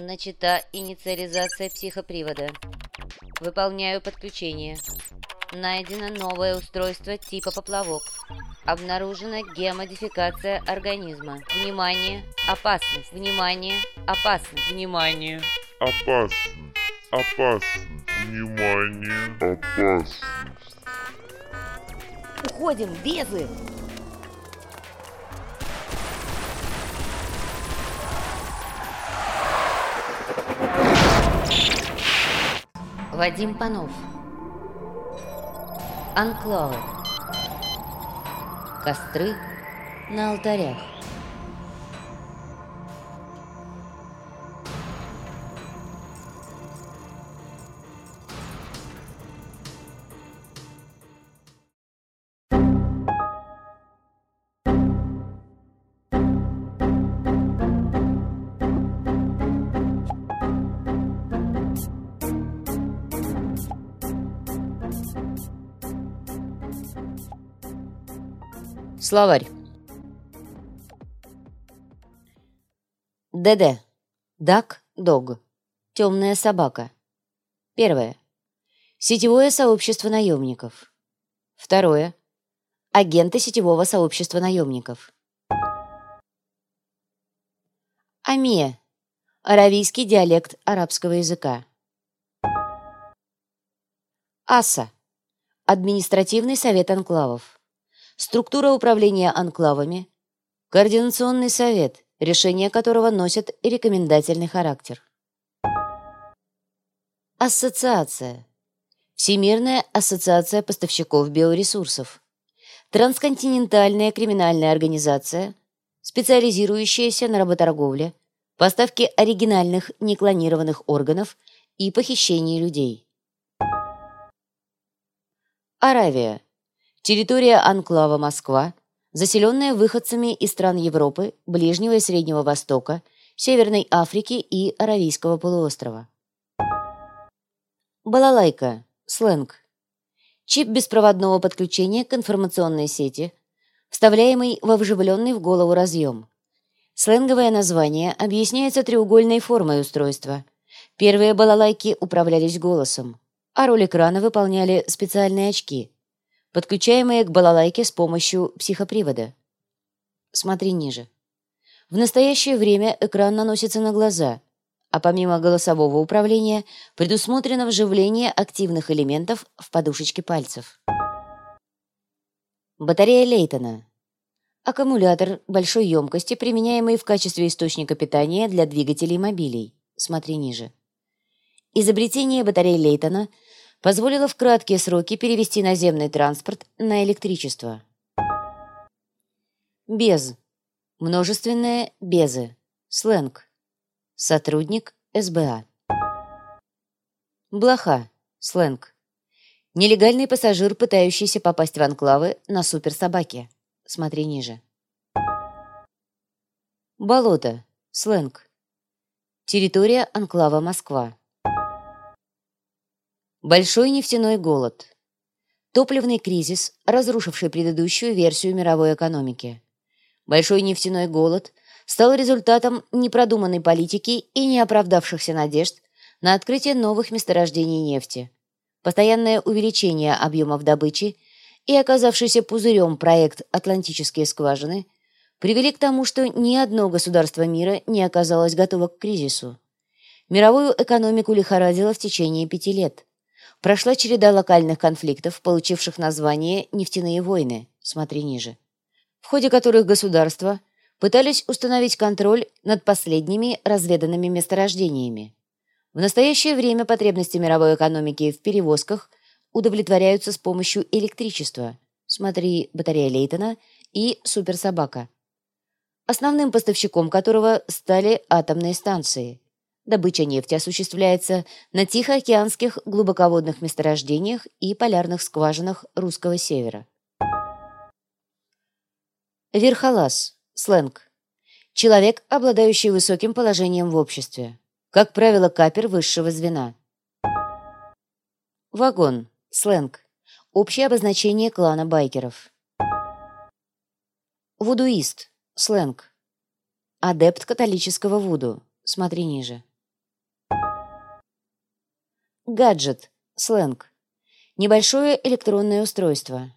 Начата инициализация психопривода. Выполняю подключение. Найдено новое устройство типа поплавок. Обнаружена геомодификация организма. Внимание! Опасность! Внимание! Опасность! Внимание! Опасность. Опасность. Внимание. Опасность. Уходим, безы! Вадим Панов. Анклавы. Костры на алтарях. Словарь. ДД. Дак, дог. Темная собака. Первое. Сетевое сообщество наемников. Второе. Агенты сетевого сообщества наемников. Амия. Аравийский диалект арабского языка. АСА. Административный совет анклавов. Структура управления анклавами. Координационный совет, решения которого носят рекомендательный характер. Ассоциация. Всемирная ассоциация поставщиков биоресурсов. Трансконтинентальная криминальная организация, специализирующаяся на работорговле, поставке оригинальных неклонированных органов и похищении людей. Аравия. Территория анклава Москва, заселенная выходцами из стран Европы, Ближнего и Среднего Востока, Северной Африки и Аравийского полуострова. Балалайка. Сленг. Чип беспроводного подключения к информационной сети, вставляемый во вживленный в голову разъем. Сленговое название объясняется треугольной формой устройства. Первые балалайки управлялись голосом, а роль экрана выполняли специальные очки – подключаемые к балалайке с помощью психопривода. Смотри ниже. В настоящее время экран наносится на глаза, а помимо голосового управления предусмотрено вживление активных элементов в подушечки пальцев. Батарея Лейтона. Аккумулятор большой емкости, применяемый в качестве источника питания для двигателей мобилей. Смотри ниже. Изобретение батареи Лейтона – позволило в краткие сроки перевести наземный транспорт на электричество. Без. Множественное безы. Сленг. Сотрудник СБА. Блоха. Сленг. Нелегальный пассажир, пытающийся попасть в анклавы на суперсобаке. Смотри ниже. Болото. Сленг. Территория анклава Москва. Большой нефтяной голод. Топливный кризис, разрушивший предыдущую версию мировой экономики. Большой нефтяной голод стал результатом непродуманной политики и неоправдавшихся надежд на открытие новых месторождений нефти. Постоянное увеличение объемов добычи и оказавшийся пузырем проект «Атлантические скважины» привели к тому, что ни одно государство мира не оказалось готово к кризису. Мировую экономику лихорадило в течение пяти лет – Прошла череда локальных конфликтов, получивших название «нефтяные войны», смотри ниже, в ходе которых государства пытались установить контроль над последними разведанными месторождениями. В настоящее время потребности мировой экономики в перевозках удовлетворяются с помощью электричества, смотри «Батарея Лейтона» и «Суперсобака», основным поставщиком которого стали атомные станции – Добыча нефти осуществляется на Тихоокеанских глубоководных месторождениях и полярных скважинах русского севера. Верхолаз. Сленг. Человек, обладающий высоким положением в обществе. Как правило, капер высшего звена. Вагон. Сленг. Общее обозначение клана байкеров. Вудуист. Сленг. Адепт католического вуду. Смотри ниже. Гаджет. Сленг. Небольшое электронное устройство.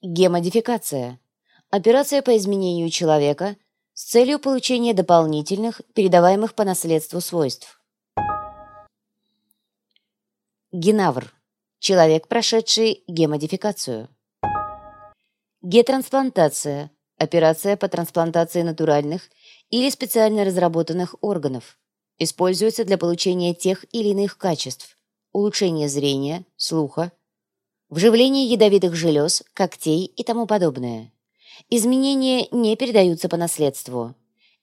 Гемодификация. Операция по изменению человека с целью получения дополнительных, передаваемых по наследству свойств. Генавр. Человек, прошедший гемодификацию. Гетрансплантация. Операция по трансплантации натуральных или специально разработанных органов. Используется для получения тех или иных качеств. Улучшения зрения, слуха, вживление ядовитых желез, когтей и тому подобное. Изменения не передаются по наследству.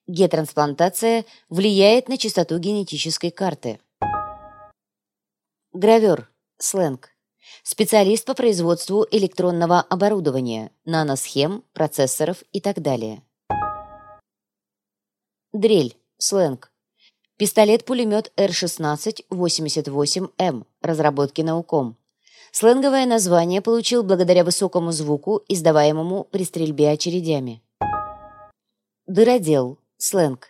Гетрансплантация влияет на частоту генетической карты. Гравер. Сленг. Специалист по производству электронного оборудования, наносхем, процессоров и так далее. Дрель. Сленг. Пистолет-пулемет Р-16-88М. Разработки науком. Сленговое название получил благодаря высокому звуку, издаваемому при стрельбе очередями. Дыродел. Сленг.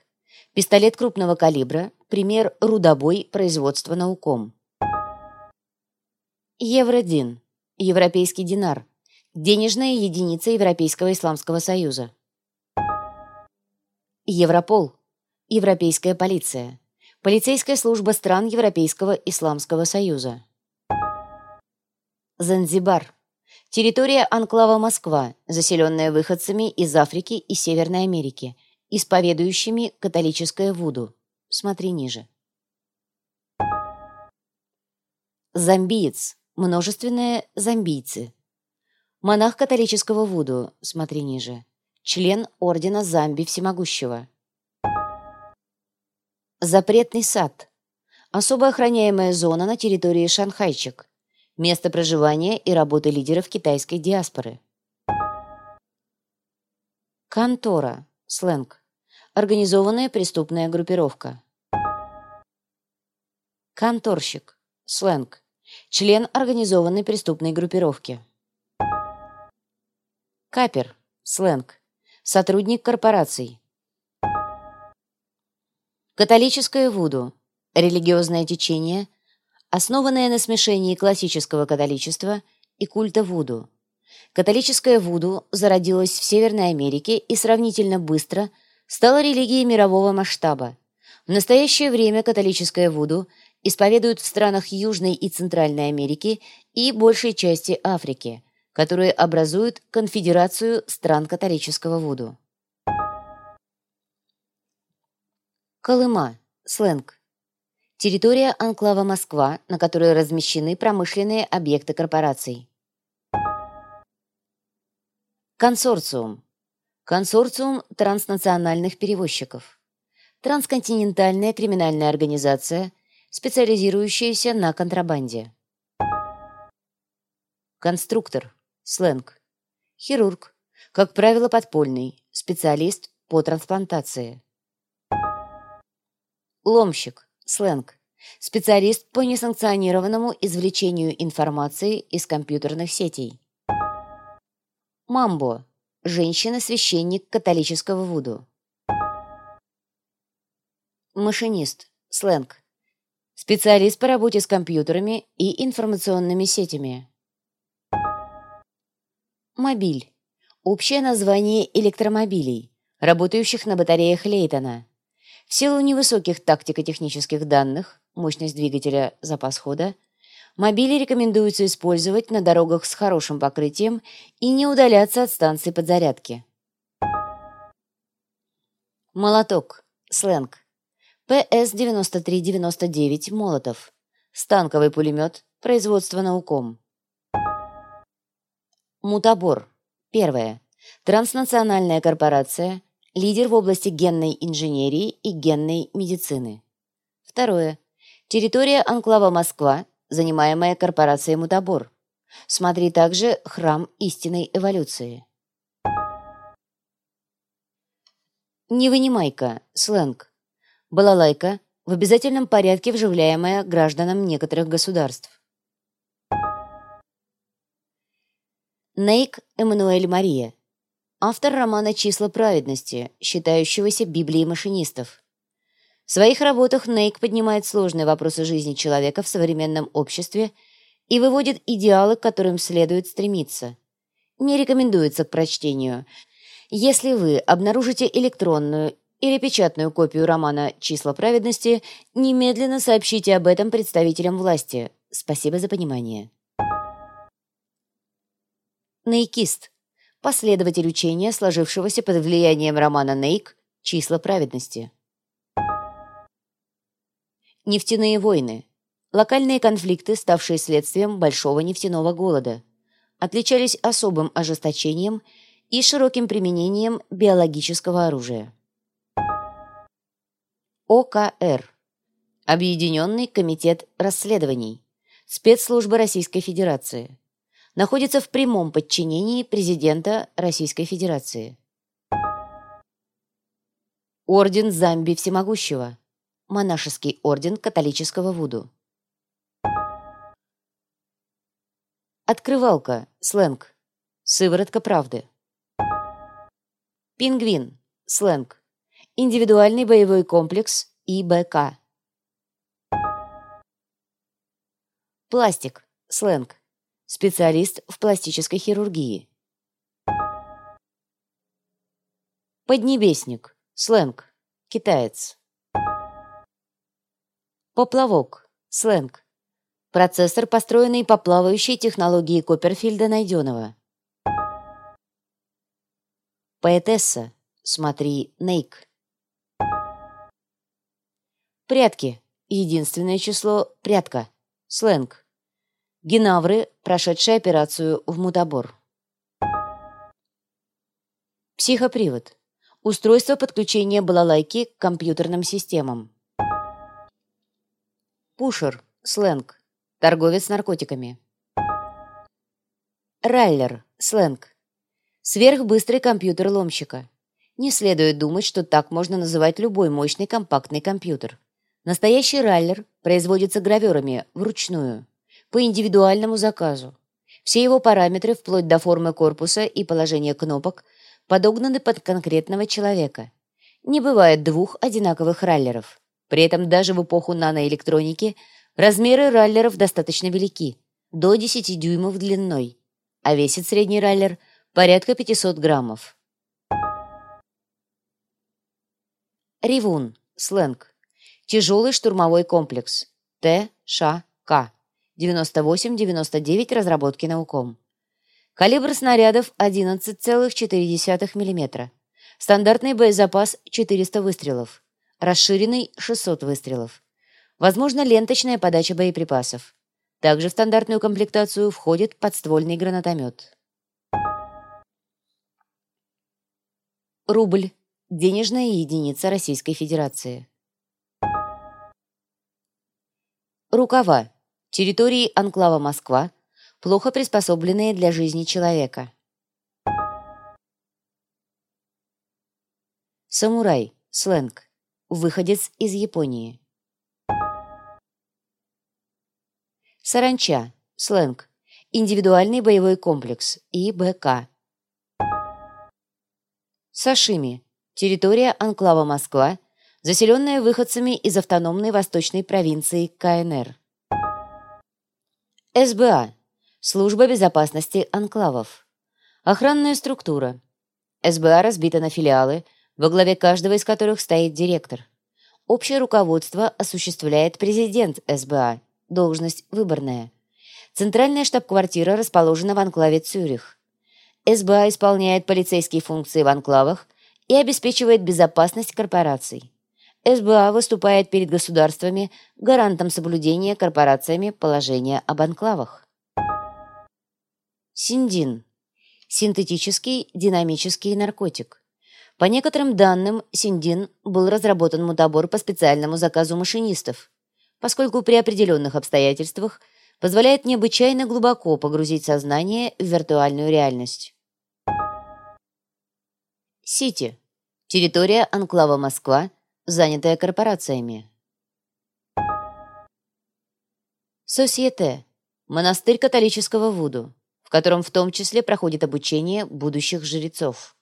Пистолет крупного калибра. Пример рудобой производства науком. Евродин. Европейский динар. Денежная единица Европейского Исламского Союза. Европол. Европейская полиция. Полицейская служба стран Европейского Исламского Союза. Занзибар. Территория анклава Москва, заселенная выходцами из Африки и Северной Америки, исповедующими католическое вуду. Смотри ниже. Замбиец. Множественное зомбийцы. Монах католического вуду. Смотри ниже. Член Ордена Замби Всемогущего. Запретный сад. Особо охраняемая зона на территории Шанхайчик. Место проживания и работы лидеров китайской диаспоры. Контора. Сленг. Организованная преступная группировка. Конторщик. Сленг. Член организованной преступной группировки. Капер. Сленг. Сотрудник корпораций. Католическое вуду. Религиозное течение – основанная на смешении классического католичества и культа Вуду. Католическое Вуду зародилось в Северной Америке и сравнительно быстро стало религией мирового масштаба. В настоящее время католическое Вуду исповедуют в странах Южной и Центральной Америки и большей части Африки, которые образуют конфедерацию стран католического Вуду. Колыма. Сленг. Территория анклава Москва, на которой размещены промышленные объекты корпораций. Консорциум. Консорциум транснациональных перевозчиков. Трансконтинентальная криминальная организация, специализирующаяся на контрабанде. Конструктор. Сленг. Хирург. Как правило, подпольный. Специалист по трансплантации. Ломщик. Сленг. Специалист по несанкционированному извлечению информации из компьютерных сетей. Мамбо. Женщина-священник католического Вуду. Машинист. Сленг. Специалист по работе с компьютерами и информационными сетями. Мобиль. Общее название электромобилей, работающих на батареях Лейтона. В силу невысоких тактико-технических данных, мощность двигателя, запас хода, мобили рекомендуется использовать на дорогах с хорошим покрытием и не удаляться от станции подзарядки. Молоток. Сленг. ПС-9399 Молотов. Станковый пулемет. Производство науком. Мутабор. Первое. Транснациональная корпорация Лидер в области генной инженерии и генной медицины. Второе. Территория анклава Москва, занимаемая корпорацией Мутабор. Смотри также Храм истинной эволюции. Невынимайка, сленг. Балалайка, в обязательном порядке вживляемая гражданам некоторых государств. Нейк Эммануэль Мария, Автор романа «Числа праведности», считающегося Библией машинистов. В своих работах Нейк поднимает сложные вопросы жизни человека в современном обществе и выводит идеалы, к которым следует стремиться. Не рекомендуется к прочтению. Если вы обнаружите электронную или печатную копию романа «Числа праведности», немедленно сообщите об этом представителям власти. Спасибо за понимание. Нейкист. Последователь учения, сложившегося под влиянием романа Нейк «Числа праведности». Нефтяные войны. Локальные конфликты, ставшие следствием большого нефтяного голода, отличались особым ожесточением и широким применением биологического оружия. ОКР. Объединенный комитет расследований. Спецслужбы Российской Федерации. Находится в прямом подчинении президента Российской Федерации. Орден Замби Всемогущего. Монашеский орден католического Вуду. Открывалка. Сленг. Сыворотка правды. Пингвин. Сленг. Индивидуальный боевой комплекс ИБК. Пластик. Сленг. Специалист в пластической хирургии. Поднебесник. Сленг. Китаец. Поплавок. Сленг. Процессор, построенный по плавающей технологии Копперфильда Найденова. Поэтесса. Смотри, Нейк. Прятки. Единственное число – прятка. Сленг. Генавры, прошедшие операцию в мутабор. Психопривод. Устройство подключения балалайки к компьютерным системам. Пушер. Сленг. Торговец наркотиками. Райлер. Сленг. Сверхбыстрый компьютер ломщика. Не следует думать, что так можно называть любой мощный компактный компьютер. Настоящий раллер производится граверами вручную, по индивидуальному заказу. Все его параметры, вплоть до формы корпуса и положения кнопок, подогнаны под конкретного человека. Не бывает двух одинаковых раллеров. При этом даже в эпоху наноэлектроники размеры раллеров достаточно велики, до 10 дюймов длиной, а весит средний раллер порядка 500 граммов. Ревун, сленг. Тяжелый штурмовой комплекс. ТШК. 98-99 разработки науком. Калибр снарядов 11,4 мм. Стандартный боезапас 400 выстрелов. Расширенный 600 выстрелов. Возможно, ленточная подача боеприпасов. Также в стандартную комплектацию входит подствольный гранатомет. Рубль. Денежная единица Российской Федерации. Рукава. Территории анклава Москва, плохо приспособленные для жизни человека. Самурай. Сленг. Выходец из Японии. Саранча. Сленг. Индивидуальный боевой комплекс. ИБК. Сашими. Территория анклава Москва, заселенная выходцами из автономной восточной провинции КНР. СБА – Служба безопасности анклавов. Охранная структура. СБА разбита на филиалы, во главе каждого из которых стоит директор. Общее руководство осуществляет президент СБА, должность выборная. Центральная штаб-квартира расположена в анклаве Цюрих. СБА исполняет полицейские функции в анклавах и обеспечивает безопасность корпораций. СБА выступает перед государствами гарантом соблюдения корпорациями положения об анклавах. Синдин. Синтетический динамический наркотик. По некоторым данным, синдин был разработан мутабор по специальному заказу машинистов, поскольку при определенных обстоятельствах позволяет необычайно глубоко погрузить сознание в виртуальную реальность. Сити. Территория анклава Москва – занятая корпорациями. Сосьете – монастырь католического Вуду, в котором в том числе проходит обучение будущих жрецов.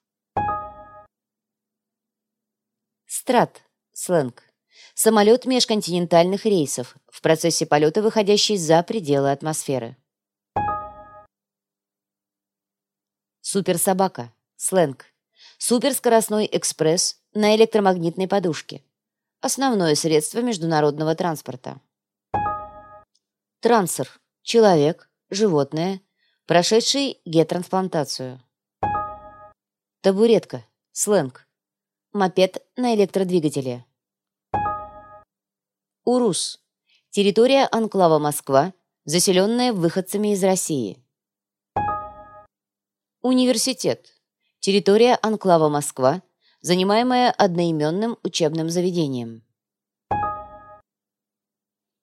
Страт – сленг. Самолет межконтинентальных рейсов, в процессе полета выходящий за пределы атмосферы. Суперсобака. Сленг. Суперскоростной экспресс на электромагнитной подушке. Основное средство международного транспорта. Трансер. Человек, животное, прошедший гетрансплантацию. Табуретка. Сленг. Мопед на электродвигателе. Урус. Территория анклава Москва, заселенная выходцами из России. Университет. Территория анклава Москва, занимаемая одноименным учебным заведением.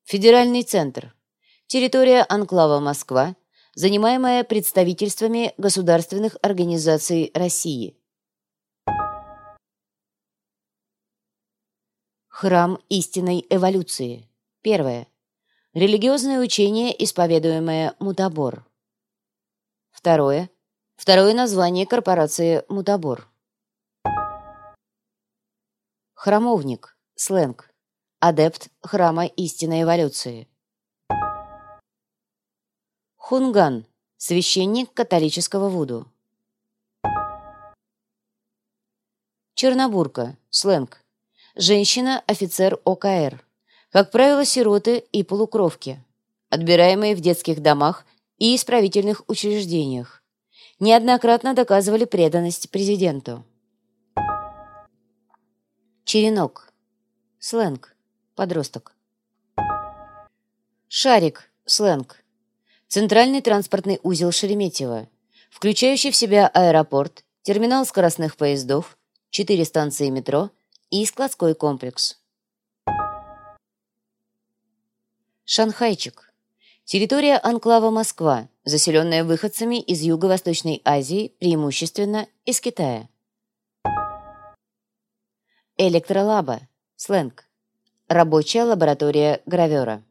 Федеральный центр. Территория анклава Москва, занимаемая представительствами государственных организаций России. Храм истинной эволюции. Первое. Религиозное учение, исповедуемое Мутабор. Второе. Второе название корпорации «Мутабор». Храмовник. Сленг. Адепт храма истинной эволюции. Хунган. Священник католического Вуду. Чернобурка. Сленг. Женщина, офицер ОКР. Как правило, сироты и полукровки. Отбираемые в детских домах и исправительных учреждениях неоднократно доказывали преданность президенту. Черенок. Сленг. Подросток. Шарик. Сленг. Центральный транспортный узел Шереметьево, включающий в себя аэропорт, терминал скоростных поездов, четыре станции метро и складской комплекс. Шанхайчик. Территория анклава Москва, заселенная выходцами из Юго-Восточной Азии, преимущественно из Китая. Электролаба. Сленг. Рабочая лаборатория гравера.